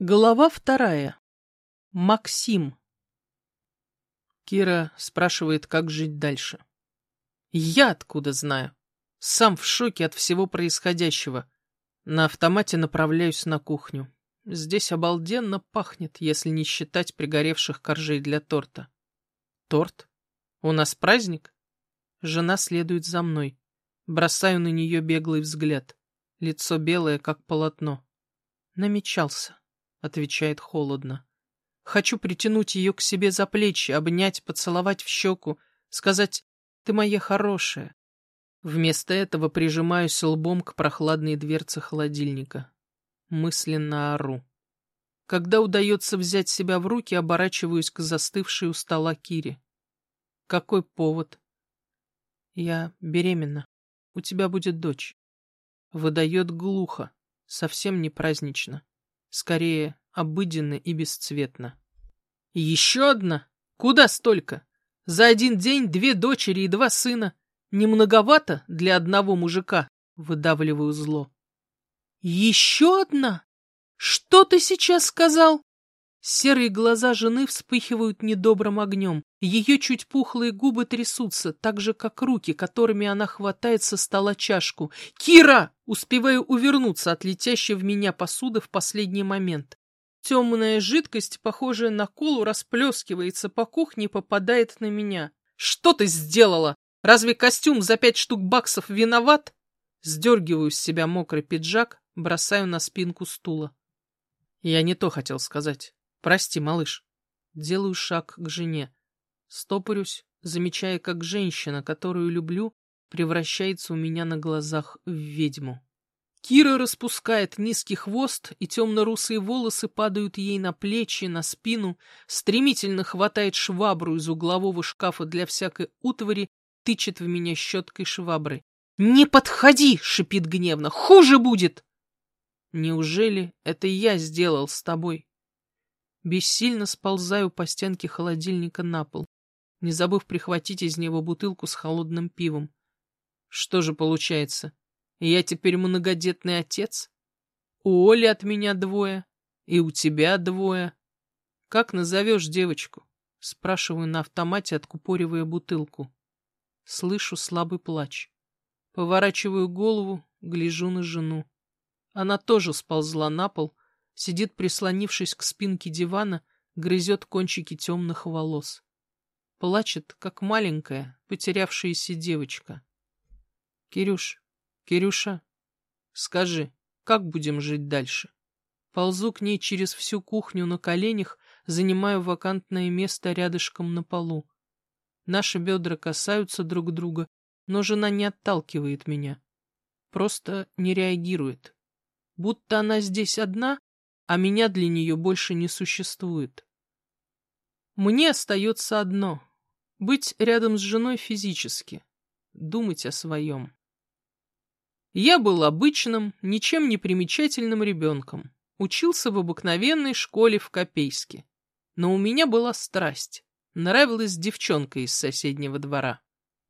Глава вторая. Максим. Кира спрашивает, как жить дальше. Я откуда знаю? Сам в шоке от всего происходящего. На автомате направляюсь на кухню. Здесь обалденно пахнет, если не считать пригоревших коржей для торта. Торт? У нас праздник? Жена следует за мной. Бросаю на нее беглый взгляд. Лицо белое, как полотно. Намечался. — отвечает холодно. Хочу притянуть ее к себе за плечи, обнять, поцеловать в щеку, сказать «ты моя хорошая». Вместо этого прижимаюсь лбом к прохладной дверце холодильника. Мысленно ору. Когда удается взять себя в руки, оборачиваюсь к застывшей у стола Кире. Какой повод? Я беременна. У тебя будет дочь. Выдает глухо, совсем не празднично. Скорее, обыденно и бесцветно. «Еще одна? Куда столько? За один день две дочери и два сына. Не многовато для одного мужика?» Выдавливаю зло. «Еще одна? Что ты сейчас сказал?» Серые глаза жены вспыхивают недобрым огнем. Ее чуть пухлые губы трясутся, так же, как руки, которыми она хватает со стола чашку. «Кира!» Успеваю увернуться от летящей в меня посуды в последний момент. Темная жидкость, похожая на колу, расплескивается по кухне и попадает на меня. «Что ты сделала? Разве костюм за пять штук баксов виноват?» Сдергиваю с себя мокрый пиджак, бросаю на спинку стула. Я не то хотел сказать. Прости, малыш. Делаю шаг к жене. Стопорюсь, замечая, как женщина, которую люблю, превращается у меня на глазах в ведьму. Кира распускает низкий хвост, и темно-русые волосы падают ей на плечи, на спину, стремительно хватает швабру из углового шкафа для всякой утвари, тычет в меня щеткой швабры. «Не подходи!» — шипит гневно. «Хуже будет!» «Неужели это я сделал с тобой?» Бессильно сползаю по стенке холодильника на пол, не забыв прихватить из него бутылку с холодным пивом. Что же получается? Я теперь многодетный отец? У Оли от меня двое, и у тебя двое. Как назовешь девочку? Спрашиваю на автомате, откупоривая бутылку. Слышу слабый плач. Поворачиваю голову, гляжу на жену. Она тоже сползла на пол, сидит, прислонившись к спинке дивана, грызет кончики темных волос. Плачет, как маленькая, потерявшаяся девочка. Кирюш, Кирюша, скажи, как будем жить дальше? Ползу к ней через всю кухню на коленях, занимаю вакантное место рядышком на полу. Наши бедра касаются друг друга, но жена не отталкивает меня. Просто не реагирует. Будто она здесь одна, а меня для нее больше не существует. Мне остается одно — быть рядом с женой физически, думать о своем. Я был обычным, ничем не примечательным ребенком, учился в обыкновенной школе в Копейске. Но у меня была страсть, нравилась девчонка из соседнего двора.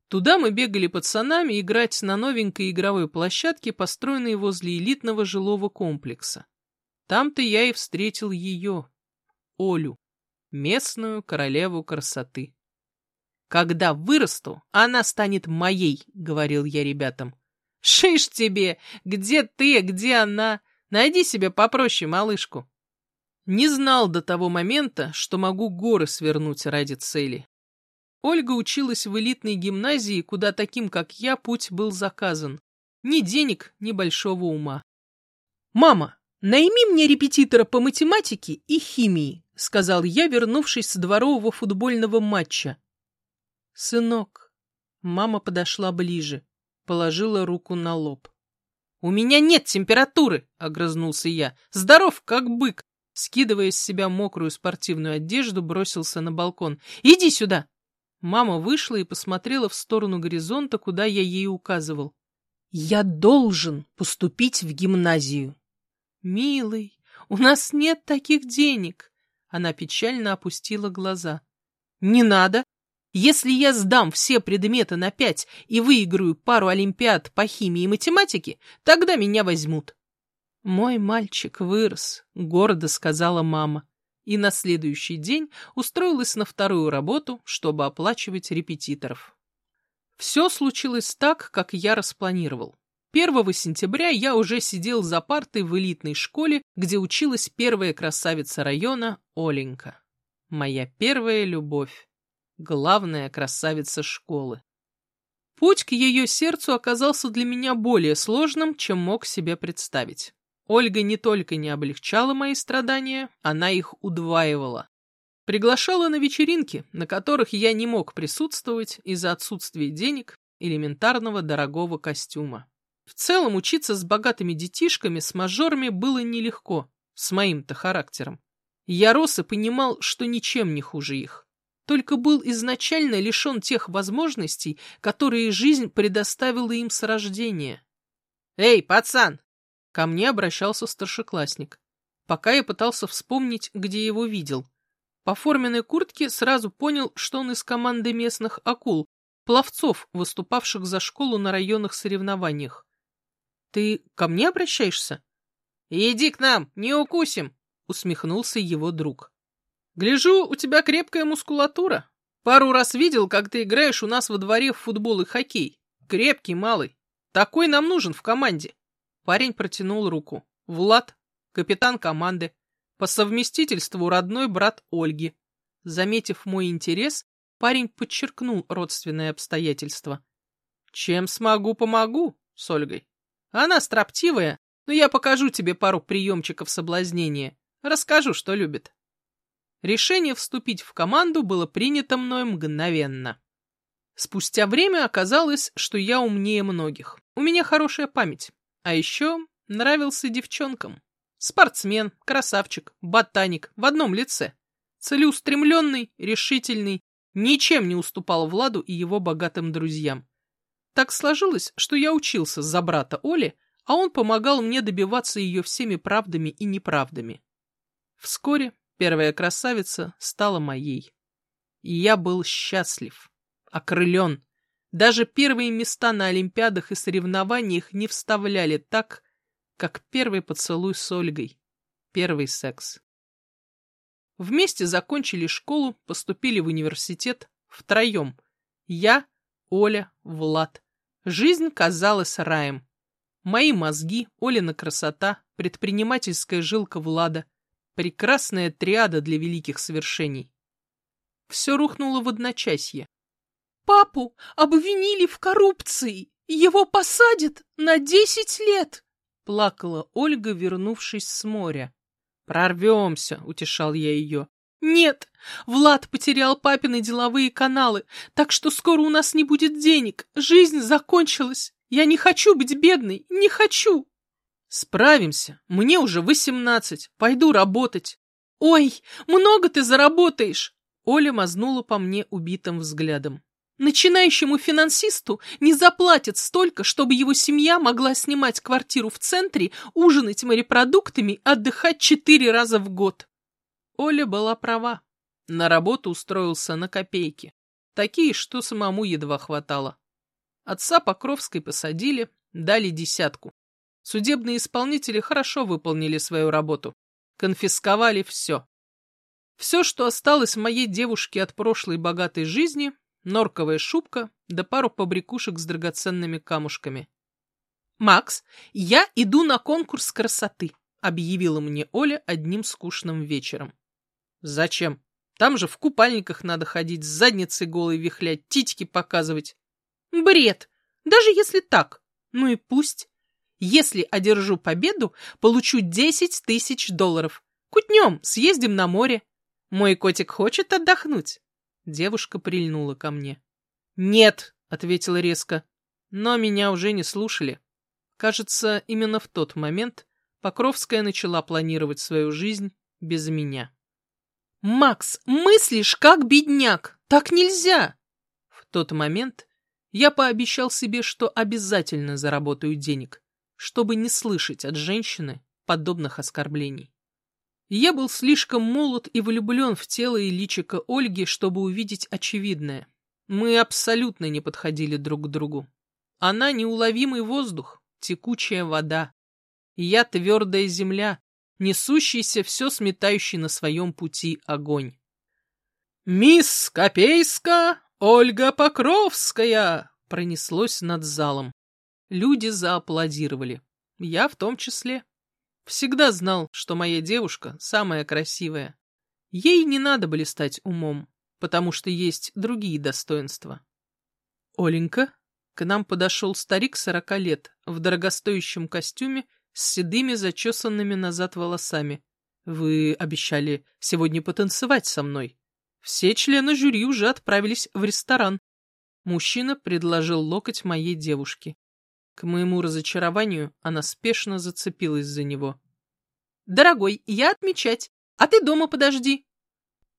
Туда мы бегали пацанами играть на новенькой игровой площадке, построенной возле элитного жилого комплекса. Там-то я и встретил ее, Олю, местную королеву красоты. «Когда вырасту, она станет моей», — говорил я ребятам. «Шиш тебе! Где ты, где она? Найди себе попроще малышку». Не знал до того момента, что могу горы свернуть ради цели. Ольга училась в элитной гимназии, куда таким, как я, путь был заказан. Ни денег, ни большого ума. «Мама, «Найми мне репетитора по математике и химии», — сказал я, вернувшись с дворового футбольного матча. «Сынок», — мама подошла ближе, положила руку на лоб. «У меня нет температуры», — огрызнулся я. «Здоров, как бык». Скидывая с себя мокрую спортивную одежду, бросился на балкон. «Иди сюда!» Мама вышла и посмотрела в сторону горизонта, куда я ей указывал. «Я должен поступить в гимназию», «Милый, у нас нет таких денег!» Она печально опустила глаза. «Не надо! Если я сдам все предметы на пять и выиграю пару олимпиад по химии и математике, тогда меня возьмут». «Мой мальчик вырос», — гордо сказала мама. И на следующий день устроилась на вторую работу, чтобы оплачивать репетиторов. Все случилось так, как я распланировал. 1 сентября я уже сидел за партой в элитной школе, где училась первая красавица района Оленька. Моя первая любовь. Главная красавица школы. Путь к ее сердцу оказался для меня более сложным, чем мог себе представить. Ольга не только не облегчала мои страдания, она их удваивала. Приглашала на вечеринки, на которых я не мог присутствовать из-за отсутствия денег, элементарного дорогого костюма. В целом учиться с богатыми детишками, с мажорами было нелегко, с моим-то характером. Я рос и понимал, что ничем не хуже их. Только был изначально лишен тех возможностей, которые жизнь предоставила им с рождения. «Эй, пацан, Ко мне обращался старшеклассник. Пока я пытался вспомнить, где его видел. По форменной куртке сразу понял, что он из команды местных акул, пловцов, выступавших за школу на районных соревнованиях. «Ты ко мне обращаешься?» «Иди к нам, не укусим!» — усмехнулся его друг. «Гляжу, у тебя крепкая мускулатура. Пару раз видел, как ты играешь у нас во дворе в футбол и хоккей. Крепкий, малый. Такой нам нужен в команде. Парень протянул руку. Влад, капитан команды, по совместительству родной брат Ольги. Заметив мой интерес, парень подчеркнул родственные обстоятельства. Чем смогу, помогу с Ольгой. Она строптивая, но я покажу тебе пару приемчиков соблазнения. Расскажу, что любит. Решение вступить в команду было принято мной мгновенно. Спустя время оказалось, что я умнее многих. У меня хорошая память. А еще нравился девчонкам. Спортсмен, красавчик, ботаник в одном лице. Целеустремленный, решительный, ничем не уступал Владу и его богатым друзьям. Так сложилось, что я учился за брата Оли, а он помогал мне добиваться ее всеми правдами и неправдами. Вскоре первая красавица стала моей. И я был счастлив, окрылен, даже первые места на олимпиадах и соревнованиях не вставляли так, как первый поцелуй с Ольгой, первый секс. Вместе закончили школу, поступили в университет, втроем. Я, Оля, Влад. Жизнь казалась раем. Мои мозги, Олина красота, предпринимательская жилка Влада, прекрасная триада для великих свершений. Все рухнуло в одночасье. Папу обвинили в коррупции. Его посадят на десять лет. Плакала Ольга, вернувшись с моря. «Прорвемся», — утешал я ее. «Нет, Влад потерял папины деловые каналы, так что скоро у нас не будет денег. Жизнь закончилась. Я не хочу быть бедной, не хочу». «Справимся. Мне уже восемнадцать. Пойду работать». «Ой, много ты заработаешь!» Оля мазнула по мне убитым взглядом. Начинающему финансисту не заплатят столько, чтобы его семья могла снимать квартиру в центре, ужинать морепродуктами, отдыхать четыре раза в год. Оля была права. На работу устроился на копейки. Такие, что самому едва хватало. Отца Покровской посадили, дали десятку. Судебные исполнители хорошо выполнили свою работу. Конфисковали все. Все, что осталось моей девушке от прошлой богатой жизни, норковая шубка да пару побрякушек с драгоценными камушками. «Макс, я иду на конкурс красоты», — объявила мне Оля одним скучным вечером. «Зачем? Там же в купальниках надо ходить, с задницей голой вихлять, титьки показывать». «Бред! Даже если так. Ну и пусть. Если одержу победу, получу десять тысяч долларов. Кутнем, съездим на море. Мой котик хочет отдохнуть. Девушка прильнула ко мне. «Нет!» — ответила резко. Но меня уже не слушали. Кажется, именно в тот момент Покровская начала планировать свою жизнь без меня. «Макс, мыслишь как бедняк! Так нельзя!» В тот момент я пообещал себе, что обязательно заработаю денег, чтобы не слышать от женщины подобных оскорблений. Я был слишком молод и влюблен в тело и личико Ольги, чтобы увидеть очевидное. Мы абсолютно не подходили друг к другу. Она неуловимый воздух, текучая вода. Я твердая земля, несущийся все сметающий на своем пути огонь. «Мисс Копейска, Ольга Покровская!» пронеслось над залом. Люди зааплодировали. Я в том числе. Всегда знал, что моя девушка самая красивая. Ей не надо блистать умом, потому что есть другие достоинства. Оленька, к нам подошел старик сорока лет в дорогостоящем костюме с седыми зачесанными назад волосами. Вы обещали сегодня потанцевать со мной. Все члены жюри уже отправились в ресторан. Мужчина предложил локоть моей девушке. К моему разочарованию она спешно зацепилась за него. «Дорогой, я отмечать, а ты дома подожди».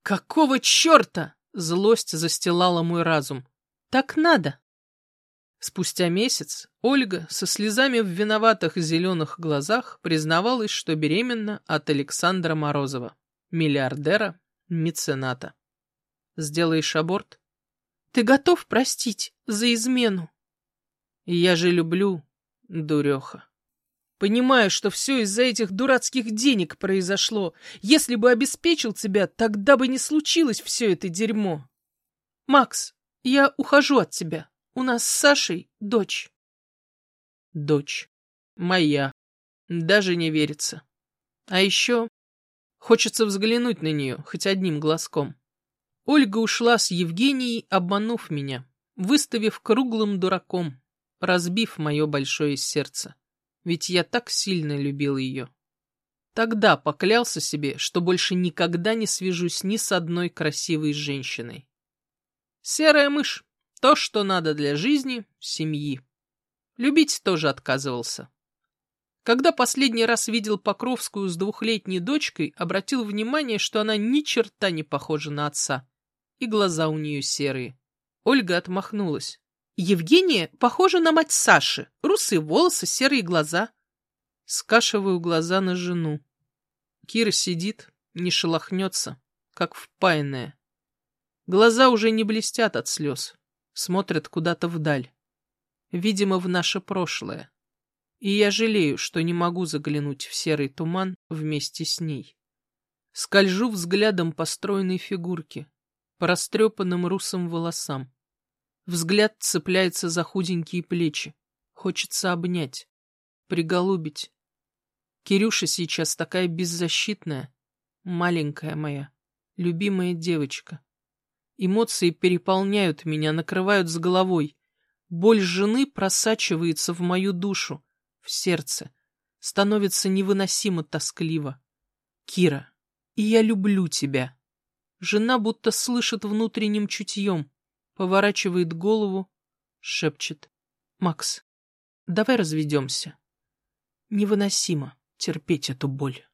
«Какого черта?» — злость застилала мой разум. «Так надо». Спустя месяц Ольга со слезами в виноватых зеленых глазах признавалась, что беременна от Александра Морозова, миллиардера, мецената. «Сделаешь аборт?» «Ты готов простить за измену?» Я же люблю, дуреха. Понимаю, что все из-за этих дурацких денег произошло. Если бы обеспечил тебя, тогда бы не случилось все это дерьмо. Макс, я ухожу от тебя. У нас с Сашей дочь. Дочь. Моя. Даже не верится. А еще хочется взглянуть на нее хоть одним глазком. Ольга ушла с Евгенией, обманув меня, выставив круглым дураком разбив мое большое сердце. Ведь я так сильно любил ее. Тогда поклялся себе, что больше никогда не свяжусь ни с одной красивой женщиной. Серая мышь — то, что надо для жизни, семьи. Любить тоже отказывался. Когда последний раз видел Покровскую с двухлетней дочкой, обратил внимание, что она ни черта не похожа на отца, и глаза у нее серые. Ольга отмахнулась. Евгения похожа на мать Саши. Русые волосы, серые глаза. Скашиваю глаза на жену. Кира сидит, не шелохнется, как впаянная. Глаза уже не блестят от слез, смотрят куда-то вдаль. Видимо, в наше прошлое. И я жалею, что не могу заглянуть в серый туман вместе с ней. Скольжу взглядом по стройной фигурке, по растрепанным русым волосам. Взгляд цепляется за худенькие плечи. Хочется обнять, приголубить. Кирюша сейчас такая беззащитная, маленькая моя, любимая девочка. Эмоции переполняют меня, накрывают с головой. Боль жены просачивается в мою душу, в сердце. Становится невыносимо тоскливо. Кира, и я люблю тебя. Жена будто слышит внутренним чутьем поворачивает голову, шепчет. «Макс, давай разведемся. Невыносимо терпеть эту боль».